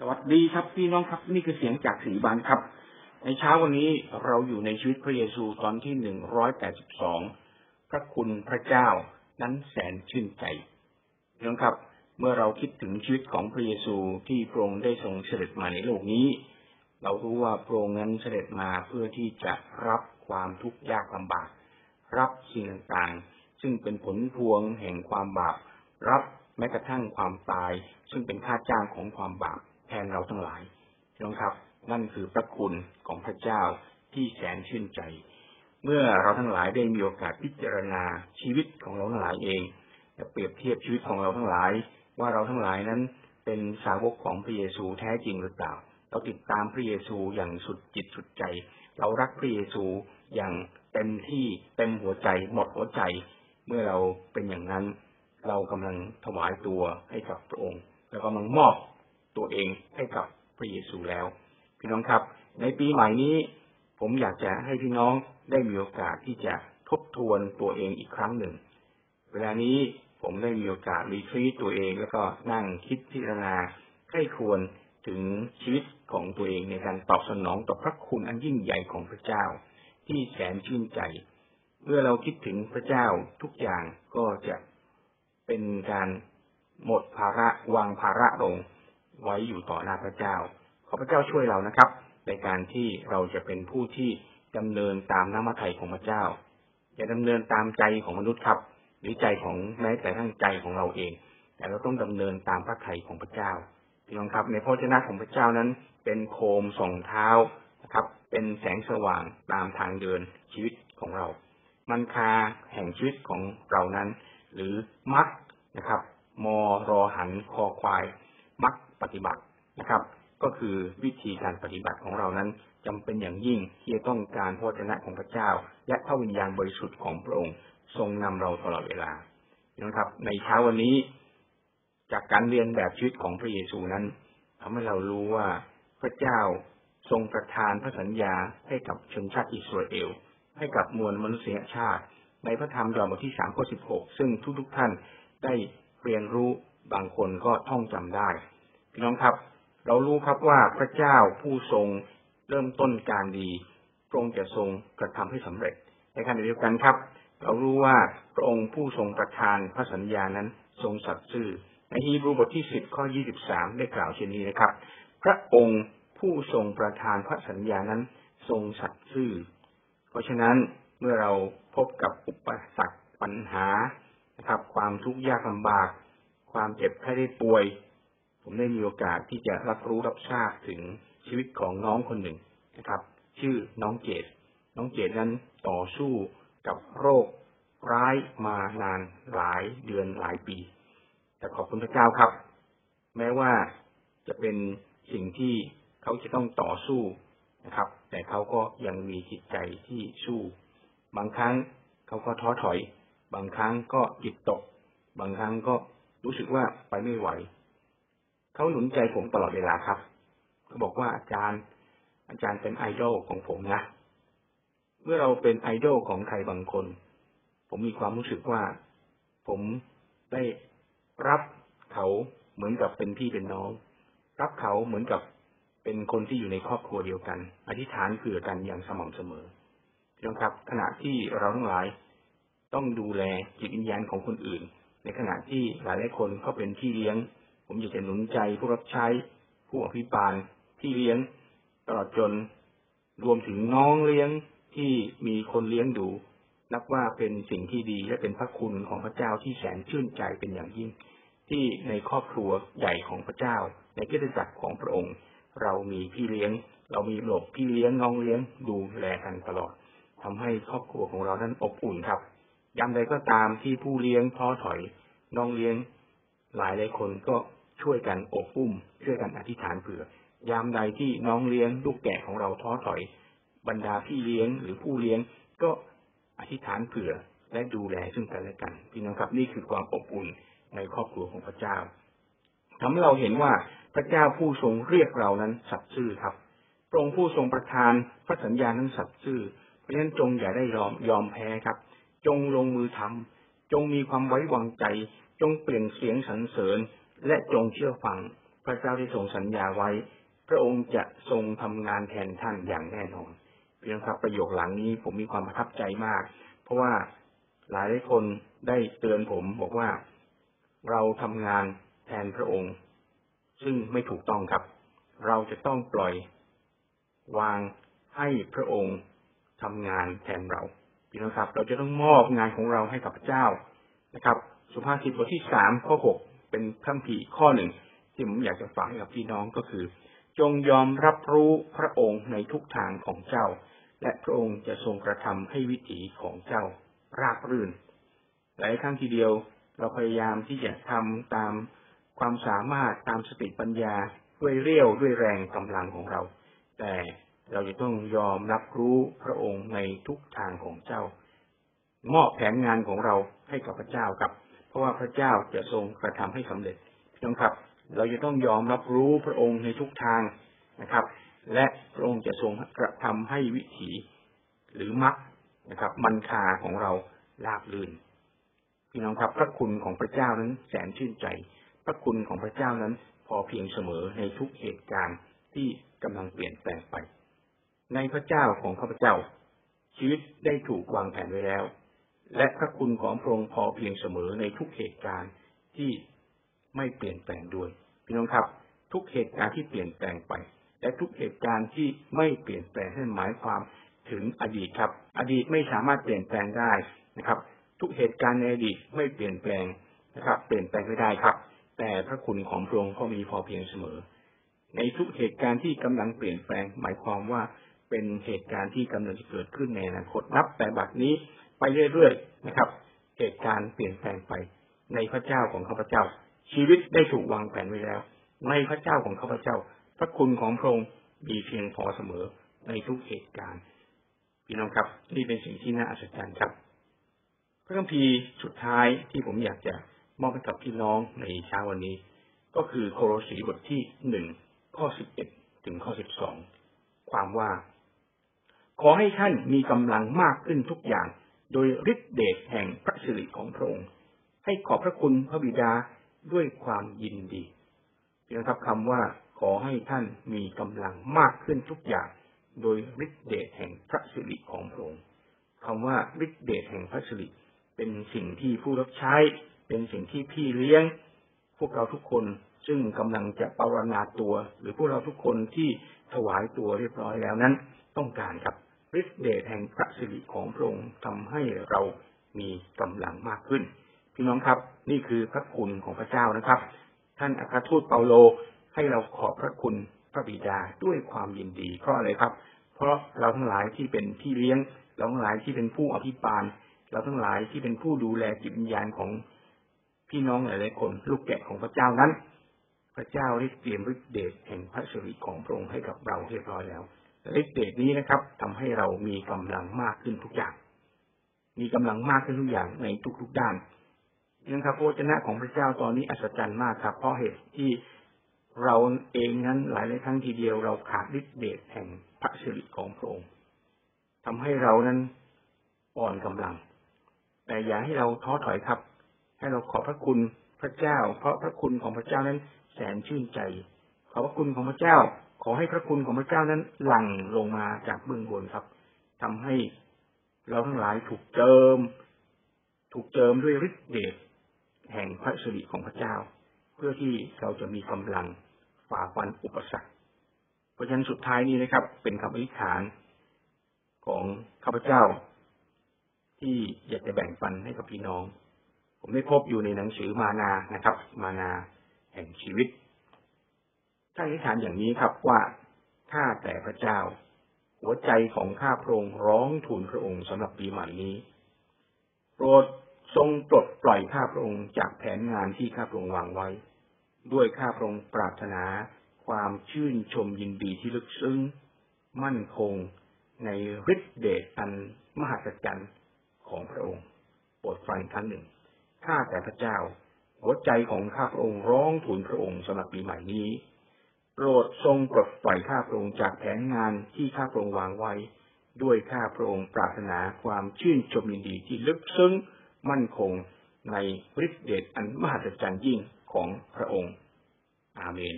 สวัสดีครับพี่น้องครับ นี่คือเสียงจากสีบานครับ ในเช้าวันนี้เราอยู่ในชีวิตพระเยซูตอนที่หนึ่งร้อยแปดสิบสองพระคุณพระเจ้านั้นแสนชื่นใจพี่น้องครับ เมื่อเราคิดถึงชีวิตของพระเยซูที่พระองค์ได้ทรงเสด็จมาในโลกนี้ เรารู้ว่าพระองค์นั้นเสด็จมาเพื่อที่จะรับความทุกข์ยากลำบาก รับสิ่งต่างๆ ซึ่งเป็นผลพวงแห่งความบาป รับแม้กระทั่งความตาย ซึ่งเป็นค่าจ้างของความบาป นเราทั้งหลายพี่น้องครับ นั่นคือพระคุณของพระเจ้าที่แสนชื่นใจ เมื่อเราทั้งหลายได้มีโอกาสพิจารณาชีวิตของเราทั้งหลายเองและเปรียบเทียบชีวิตของเราทั้งหลาย ว่าเราทั้งหลายนั้นเป็นสาวกของพระเยซูแท้จริงหรือเปล่า เราติดตามพระเยซูอย่างสุดจิตสุดใจ เรารักพระเยซูอย่างเต็มที่เต็มหัวใจ หมดหัวใจ เมื่อเราเป็นอย่างนั้น เรากำลังถวายตัวให้กับพระองค์แล้วกำลังมอบ ตัวเองให้กับพระเยซูแล้ว พี่น้องครับ ในปีใหม่นี้ ผมอยากจะให้พี่น้องได้มีโอกาสที่จะทบทวนตัวเองอีกครั้งหนึ่ง เวลานี้ผมได้มีโอกาสรีทรีตตัวเอง แล้วก็นั่งคิดพิจารณาใคร่ควรถึงชีวิตของตัวเองในการตอบสนองต่อพระคุณอันยิ่งใหญ่ของพระเจ้า ที่แสนชื่นใจ เมื่อเราคิดถึงพระเจ้าทุกอย่างก็จะเป็นการหมดภาระวางภาระลง ไว้อยู่ต่อหน้าพระเจ้า ขอพระเจ้าช่วยเรานะครับ ในการที่เราจะเป็นผู้ที่ดำเนินตามน้ำมัทไทยของพระเจ้า อย่าดำเนินตามใจของมนุษย์ครับ หรือใจของแม้แต่ทั้งใจของเราเอง แต่เราต้องดำเนินตามพระทัยของพระเจ้าพี่น้องครับในพระเจ้าของพระเจ้านั้น เป็นโคมส่องเท้านะครับ เป็นแสงสว่างตามทางเดินชีวิตของเรา มันคาแห่งชีวิตของเรานั้น หรือมักนะครับมอรอหันคอควายมัก ปฏิบัตินะครับ ก็คือวิธีการปฏิบัติของเรานั้นจำเป็นอย่างยิ่งที่จะต้องการพระเจ้าของพระเจ้า และพระวิญญาณบริสุทธิ์ของพระองค์ทรงนำเราตลอดเวลานะครับ ในเช้าวันนี้ จากการเรียนแบบชีวิตของพระเยซูนั้นทำให้เรารู้ว่าพระเจ้าทรงประทานพระสัญญาให้กับชนชาติอิสราเอล ให้กับมวลมนุษยชาติ ในพระธรรมยอห์นบทที่สามข้อสิบหกซึ่งทุกๆทท่านได้เรียนรู้บางคนก็ท่องจำได้ พี่น้องครับ เรารู้ครับว่าพระเจ้าผู้ทรงเริ่มต้นการดีพระองค์จะทรงกระทำให้สำเร็จ ในขณะเดียวกันครับ เรารู้ว่าพระองค์ผู้ทรงประทานพระสัญญานั้นทรงสัตย์ซื่อในฮีบรูบทที่สิบข้อยี่สิบสามได้กล่าวเช่นนี้นะครับ พระองค์ผู้ทรงประทานพระสัญญานั้นทรงสัตย์ซื่อ เพราะฉะนั้นเมื่อเราพบกับอุปสรรคปัญหานะครับ ความทุกข์ยากลำบาก ความเจ็บไข้ได้ป่วย ผมได้มีโอกาสที่จะรับรู้รับทราบถึงชีวิตของน้องคนหนึ่งนะครับ ชื่อน้องเจดน้องเจดนั้นต่อสู้กับโรคร้ายมานานหลายเดือนหลายปี แต่ขอบคุณพระเจ้าครับ แม้ว่าจะเป็นสิ่งที่เขาจะต้องต่อสู้นะครับ แต่เขาก็ยังมีจิตใจที่สู้ บางครั้งเขาก็ท้อถอย บางครั้งก็จิตตก บางครั้งก็รู้สึกว่าไปไม่ไหว เขาหนุนใจผมตลอดเวลาครับเขาบอกว่าอาจารย์ อาจารย์เป็นไอดอลของผมนะ เมื่อเราเป็นไอดอลของใครบางคน ผมมีความรู้สึกว่า ผมได้รับเขาเหมือนกับเป็นพี่เป็นน้อง รับเขาเหมือนกับเป็นคนที่อยู่ในครอบครัวเดียวกัน อธิษฐานเผื่อกันอย่างสม่ำเสมอพี่น้องครับ ขณะที่เราทั้งหลายต้องดูแลจิตวิญญาณของคนอื่น ในขณะที่หลายหลายคนเขาเป็นพี่เลี้ยง ผมอยากจะหนุนใจผู้รับใช้ผู้อภิบาลที่เลี้ยงตลอดจนรวมถึงน้องเลี้ยงที่มีคนเลี้ยงดู นับว่าเป็นสิ่งที่ดีและเป็นพระคุณของพระเจ้าที่แสนชื่นใจเป็นอย่างยิ่ง ที่ในครอบครัวใหญ่ของพระเจ้า ในกิจจักรของพระองค์ เรามีพี่เลี้ยง เรามีหลบพี่เลี้ยงน้องเลี้ยงดูแลกันตลอดทำให้ครอบครัวของเรานั้นอบอุ่นครับยามใดก็ตามที่ผู้เลี้ยงท้อถอยน้องเลี้ยง หลายหลายคนก็ช่วยกันอบอุ้ม ช่วยกันอธิษฐานเผื่อ ยามใดที่น้องเลี้ยงลูกแกะของเราท้อถอย บรรดาพี่เลี้ยงหรือผู้เลี้ยงก็อธิษฐานเผื่อและดูแลซึ่งกันและกันพี่น้องครับนี่คือความอบอุ่นในครอบครัวของพระเจ้าทำให้เราเห็นว่าพระเจ้าผู้ทรงเรียกเรานั้นสัตย์ซื่อครับพระองค์ผู้ทรงประทานพระสัญญานั้นสัตย์ซื่อเพราะฉะนั้นจงอย่าได้ยอมยอมแพ้ครับ จงลงมือทำจงมีความไว้วางใจ จงเปลี่ยนเสียงสรรเสริญและจงเชื่อฟังพระเจ้าที่ทรงสัญญาไว้ พระองค์จะทรงทำงานแทนท่านอย่างแน่นอนพี่น้องครับประโยคหลังนี้ผมมีความประทับใจมาก เพราะว่าหลายหลายคนได้เตือนผมบอกว่าเราทำงานแทนพระองค์ ซึ่งไม่ถูกต้องครับ เราจะต้องปล่อย วางให้พระองค์ทำงานแทนเราพี่น้องครับ เราจะต้องมอบงานของเราให้กับพระเจ้านะครับ สุภาษิตบทที่สามข้อหกเป็นคำผีข้อหนึ่งที่ผมอยากจะฝากให้กับพี่น้องก็คือ จงยอมรับรู้พระองค์ในทุกทางของเจ้า และพระองค์จะทรงกระทำให้วิถีของเจ้าราบรื่น หลายครั้งทีเดียวเราพยายามที่จะทำตามความสามารถตามสติปัญญาด้วยเรี่ยวด้วยแรงกำลังของเรา แต่เราจะต้องยอมรับรู้พระองค์ในทุกทางของเจ้า มอบแผนงานของเราให้กับพระเจ้าครับ ราะว่าพระเจ้าจะทรงกระทำให้สำเร็จพี่น้องครับ เราจะต้องยอมรับรู้พระองค์ในทุกทางนะครับ และพระองค์จะทรงกระทำให้วิถีหรือมักนะครับ มันคาของเราลาบลื่นพี่น้องครับ พระคุณของพระเจ้านั้นแสนชื่นใจ พระคุณของพระเจ้านั้นพอเพียงเสมอในทุกเหตุการณ์ที่กำลังเปลี่ยนแปลงไป ในพระเจ้าของข้าพเจ้า ชีวิตได้ถูกวางแผนไว้แล้ว และพระคุณของพระองค์พอเพียงเสมอในทุกเหตุการณ์ที่ไม่เปลี่ยนแปลงด้วยพี่น้องครับ ทุกเหตุการณ์ที่เปลี่ยนแปลงไป และทุกเหตุการณ์ที่ไม่เปลี่ยนแปลงนั่นหมายความถึงอดีตครับ อดีตไม่สามารถเปลี่ยนแปลงได้นะครับ ทุกเหตุการณ์ในอดีตไม่เปลี่ยนแปลงนะครับ เปลี่ยนแปลงไม่ได้ครับ แต่พระคุณของพระองค์ก็มีพอเพียงเสมอ ในทุกเหตุการณ์ที่กำลังเปลี่ยนแปลง หมายความว่าเป็นเหตุการณ์ที่กำลังจะเกิดขึ้นในอนาคตนับแต่บัดนี้ ไปเรื่อยๆนะครับ เหตุการณ์เปลี่ยนแปลงไปในพระเจ้าของข้าพเจ้า ชีวิตได้ถูกวางแผนไว้แล้ว ในพระเจ้าของข้าพเจ้า พระคุณของพระองค์มีเพียงพอเสมอในทุกเหตุการณ์ พี่น้องครับ นี่เป็นสิ่งที่น่าอัศจรรย์ครับ พระคัมภีร์สุดท้ายที่ผมอยากจะมอบให้กับพี่น้องในเช้าวันนี้ ก็คือโคโรสีบทที่หนึ่งข้อสิบเอ็ดถึงข้อสิบสองความว่า ขอให้ท่านมีกำลังมากขึ้นทุกอย่าง โดยฤทธิเดชแห่งพระสิริของพระองค์ ให้ขอบพระคุณพระบิดาด้วยความยินดีเพียงครับคำว่าขอให้ท่านมีกำลังมากขึ้นทุกอย่าง โดยฤทธิเดชแห่งพระสิริของพระองค์คำว่าฤทธิเดชแห่งพระสิริเป็นสิ่งที่ผู้รับใช้ เป็นสิ่งที่พี่เลี้ยง พวกเราทุกคนซึ่งกำลังจะปรนนาตัว หรือพวกเราทุกคนที่ถวายตัวเรียบร้อยแล้วนั้น ต้องการครับ ฤทธิเดชแห่งพระสิริของพระองค์ทำให้เรามีกำลังมากขึ้น พี่น้องครับ นี่คือพระคุณของพระเจ้านะครับ ท่านอัครทูตเปาโลให้เราขอบพระคุณพระบิดาด้วยความยินดีเพราะอะไรครับ เพราะเราทั้งหลายที่เป็นพี่เลี้ยง เราทั้งหลายที่เป็นผู้อภิบาล เราทั้งหลายที่เป็นผู้ดูแลจิตวิญญาณของพี่น้องหลายๆคนลูกแกะของพระเจ้านั้น พระเจ้าได้เตรียมฤทธิเดชแห่งพระสิริของพระองค์ให้กับเราเรียบร้อยแล้ว ฤทธิเดชนี้นะครับทำให้เรามีกำลังมากขึ้นทุกอย่าง มีกำลังมากขึ้นทุกอย่างในทุกๆด้านยังครับพระวจนะของพระเจ้าตอนนี้อัศจรรย์มากครับ เพราะเหตุที่เราเองนั้นหลายหลายครั้งทีเดียวเราขาดฤทธิเดชแห่งพระสิริของพระองค์ทำให้เรานั้นอ่อนกำลัง แต่อย่าให้เราท้อถอยครับ ให้เราขอบพระคุณพระเจ้า เพราะพระคุณของพระเจ้านั้นแสนชื่นใจ ขอบพระคุณของพระเจ้า ขอให้พระคุณของพระเจ้านั้นหลั่งลงมาจากเบื้องบนครับทำให้เราทั้งหลายถูกเจิม ถูกเจิมด้วยฤทธิเดชแห่งพระสิริของพระเจ้า เพื่อที่เราจะมีกำลังฝ่าฟันอุปสรรคเพราะฉะนั้นสุดท้ายนี้นะครับ เป็นคำอธิษฐานของข้าพเจ้า ที่อยากจะแบ่งปันให้กับพี่น้อง ผมได้พบอยู่ในหนังสือมานานะครับ มานาแห่งชีวิต ท่านอธิษฐานอย่างนี้ครับว่าข้าแต่พระเจ้า หัวใจของข้าพระองค์ร้องทูลพระองค์สำหรับปีใหม่นี้ โปรดทรงปลดปล่อยข้าพระองค์จากแผนงานที่ข้าพระองค์วางไว้ ด้วยข้าพระองค์ปรารถนาความชื่นชมยินดีที่ลึกซึ้ง มั่นคงในฤทธิเดชอันมหัศจรรย์ของพระองค์โปรดฟังครั้งหนึ่งข้าแต่พระเจ้า หัวใจของข้าพระองค์ร้องทูลพระองค์สำหรับปีใหม่นี้ โปรดทรงปลดปล่อยข้าพระองค์จากแผนงานที่ข้าพระองค์วางไว้ ด้วยข้าพระองค์ปรารถนาความชื่นชมยินดีที่ลึกซึ้งมั่นคงในฤทธิเดชอันมหัศจรรย์ยิ่งของพระองค์ อาเมน